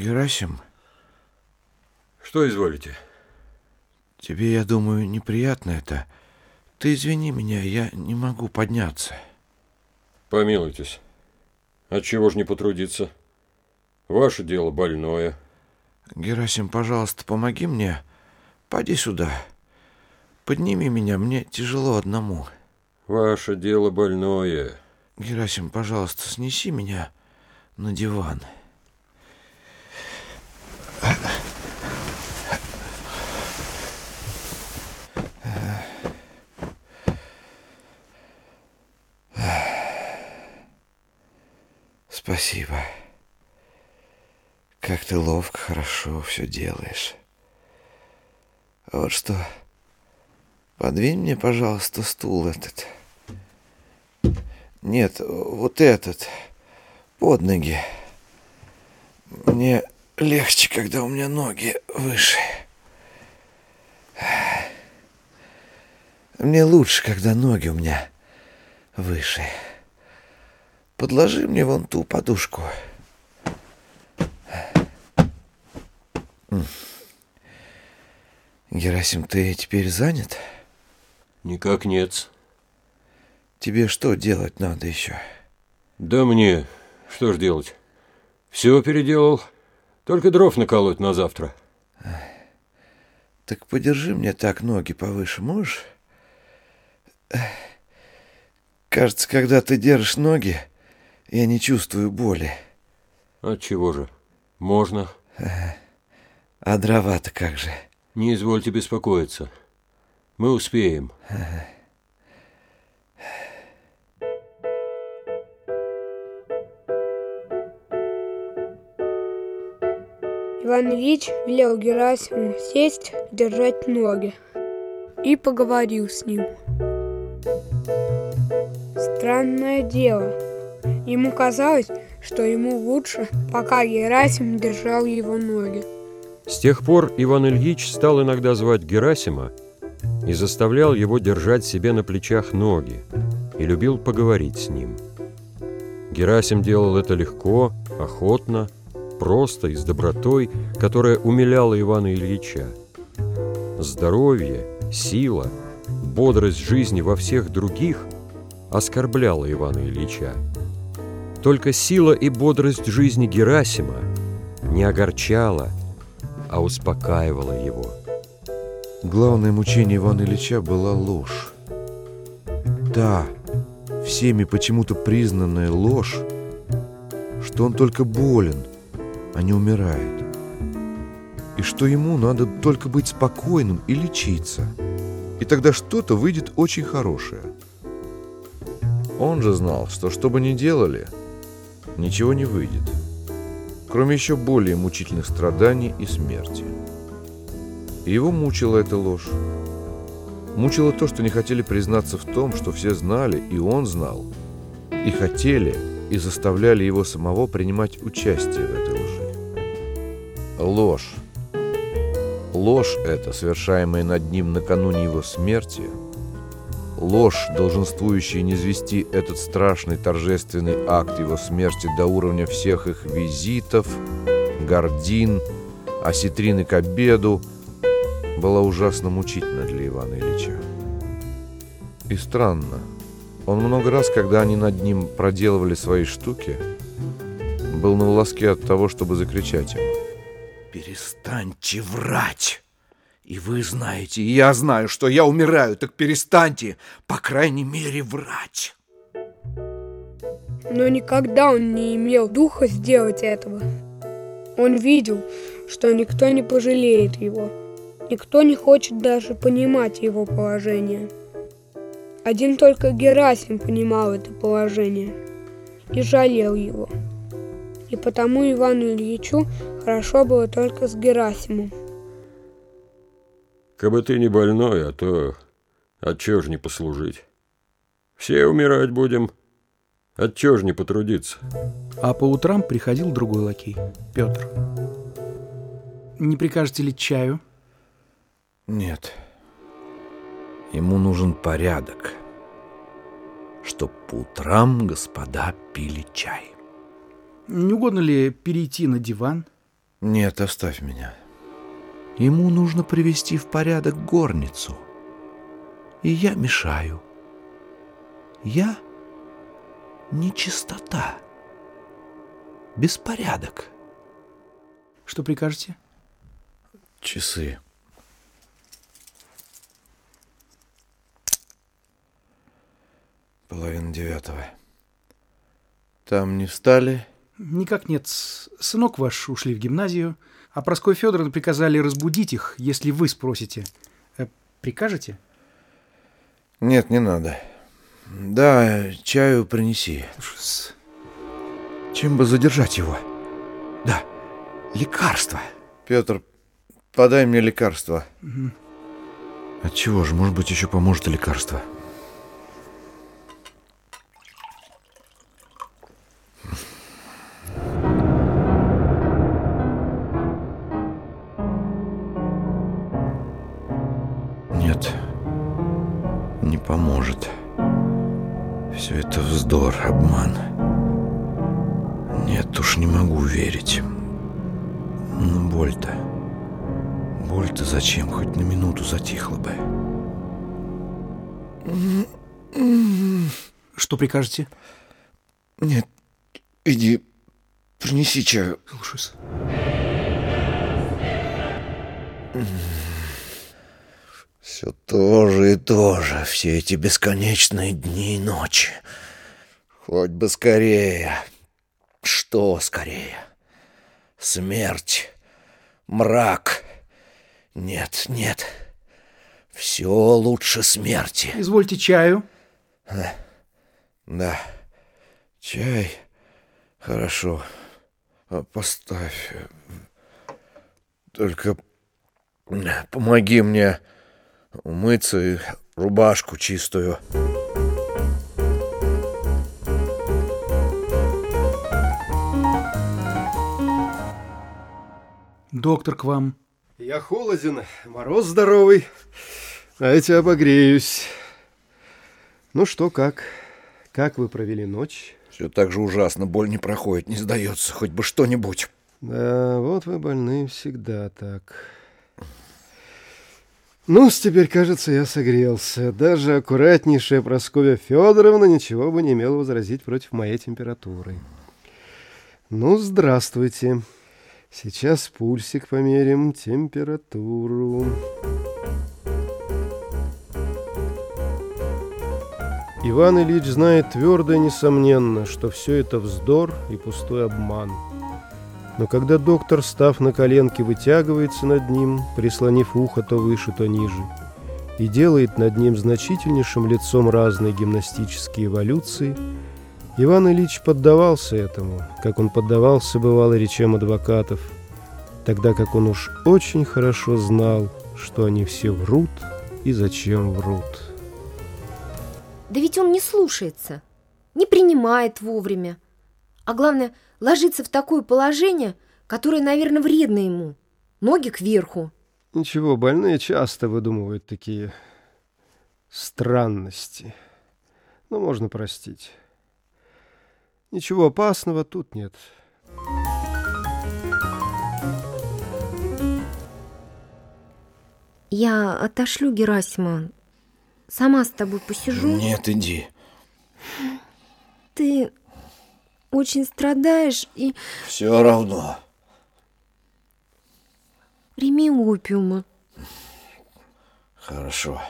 Герасим, Что изволите? тебе, я думаю, неприятно это. Ты извини меня, я не могу подняться. Помилуйтесь. Отчего ж не потрудиться? Ваше дело больное. Герасим, пожалуйста, помоги мне. Поди сюда. Подними меня, мне тяжело одному. Ваше дело больное. Герасим, пожалуйста, снеси меня на диван. Спасибо. Как ты ловко, хорошо все делаешь. Вот что, подвинь мне, пожалуйста, стул этот. Нет, вот этот, под ноги. Мне легче, когда у меня ноги выше. Мне лучше, когда ноги у меня выше. Подложи мне вон ту подушку. Герасим, ты теперь занят? Никак нет. Тебе что делать надо еще? Да мне, что ж делать? Все переделал. Только дров наколоть на завтра. Так подержи мне так ноги повыше, можешь? Кажется, когда ты держишь ноги, я не чувствую боли. Отчего же? Можно. А дрова-то как же? Не извольте беспокоиться. Мы успеем. Иван Ильич велел Герасиму сесть, держать ноги и поговорил с ним. Странное дело. Ему казалось, что ему лучше, пока Герасим держал его ноги. С тех пор Иван Ильич стал иногда звать Герасима и заставлял его держать себе на плечах ноги и любил поговорить с ним. Герасим делал это легко, охотно, просто и с добротой, которая умиляла Ивана Ильича. Здоровье, сила, бодрость жизни во всех других оскорбляла Ивана Ильича. Только сила и бодрость жизни Герасима не огорчала, а успокаивала его. Главное мучение Ивана Ильича была ложь. Та, всеми почему-то признанная ложь, что он только болен, а не умирает. И что ему надо только быть спокойным и лечиться. И тогда что-то выйдет очень хорошее. Он же знал, что что бы ни делали, ничего не выйдет, кроме еще более мучительных страданий и смерти. И его мучила эта ложь. Мучило то, что не хотели признаться в том, что все знали, и он знал, и хотели, и заставляли его самого принимать участие в этой лжи. Ложь. Ложь эта, совершаемая над ним накануне его смерти, ложь, долженствующая низвести этот страшный торжественный акт его смерти до уровня всех их визитов, гордин, осетрины к обеду, была ужасно мучительна для Ивана Ильича. И странно, он много раз, когда они над ним проделывали свои штуки, был на волоске от того, чтобы закричать ему. «Перестаньте врать! И вы знаете, и я знаю, что я умираю, так перестаньте, по крайней мере, врать!» Но никогда он не имел духа сделать этого. Он видел, что никто не пожалеет его. Никто не хочет даже понимать его положение. Один только Герасим понимал это положение и жалел его. И потому Ивану Ильичу хорошо было только с Герасимом. Кабы ты не больной, а то отчего ж не послужить? Все умирать будем, отчего ж не потрудиться? А по утрам приходил другой лакей, Петр. Не прикажете ли чаю? Нет. Ему нужен порядок, чтоб по утрам господа пили чай. Не угодно ли перейти на диван? Нет, оставь меня. Ему нужно привести в порядок горницу. И я мешаю. Я нечистота. Беспорядок. Что прикажете? Часы. Половина девятого. Там не встали? Никак нет. Сынок ваш ушли в гимназию, а Проской Федоровна приказали разбудить их, если вы спросите. Э, прикажете? Нет, не надо. Да, чаю принеси. Ужас. Чем бы задержать его? Да, лекарство. Петр, подай мне лекарство. Мгм. От чего же, может быть, еще поможет лекарство. Поможет. Все это вздор, обман. Нет уж, не могу верить. Ну, боль-то. Боль-то зачем? Хоть на минуту затихла бы. Что прикажете? Нет, иди, принеси чаю. Ужас. Все то же и то же, все эти бесконечные дни и ночи. Хоть бы скорее. Что скорее? Смерть, мрак. Нет, нет. Все лучше смерти. Извольте чаю. Да. Чай. Хорошо. А, Поставь. Только помоги мне умыться и рубашку чистую. Доктор к вам. Я холоден, мороз здоровый, а я тебя обогреюсь. Ну что, как? Как вы провели ночь? Все так же ужасно, боль не проходит, не сдается, хоть бы что-нибудь. Да, вот вы больны всегда так. Ну теперь, кажется, я согрелся. Даже аккуратнейшая Прасковья Федоровна ничего бы не имела возразить против моей температуры. Ну, здравствуйте. Сейчас пульсик померим, температуру. Иван Ильич знает твердо и несомненно, что все это вздор и пустой обман. Но когда доктор, став на коленки, вытягивается над ним, прислонив ухо то выше, то ниже, и делает над ним значительнейшим лицом разные гимнастические эволюции, Иван Ильич поддавался этому, как он поддавался, бывало, речам адвокатов, тогда как он уж очень хорошо знал, что они все врут и зачем врут. Да ведь он не слушается, не принимает вовремя. А главное, ложится в такое положение, которое, наверное, вредно ему. Ноги кверху. Ничего, больные часто выдумывают такие странности. Но можно простить. Ничего опасного тут нет. Я отошлю Герасима. Сама с тобой посижу. Нет, иди. Ты очень страдаешь и Все равно. прими опиума. Хорошо.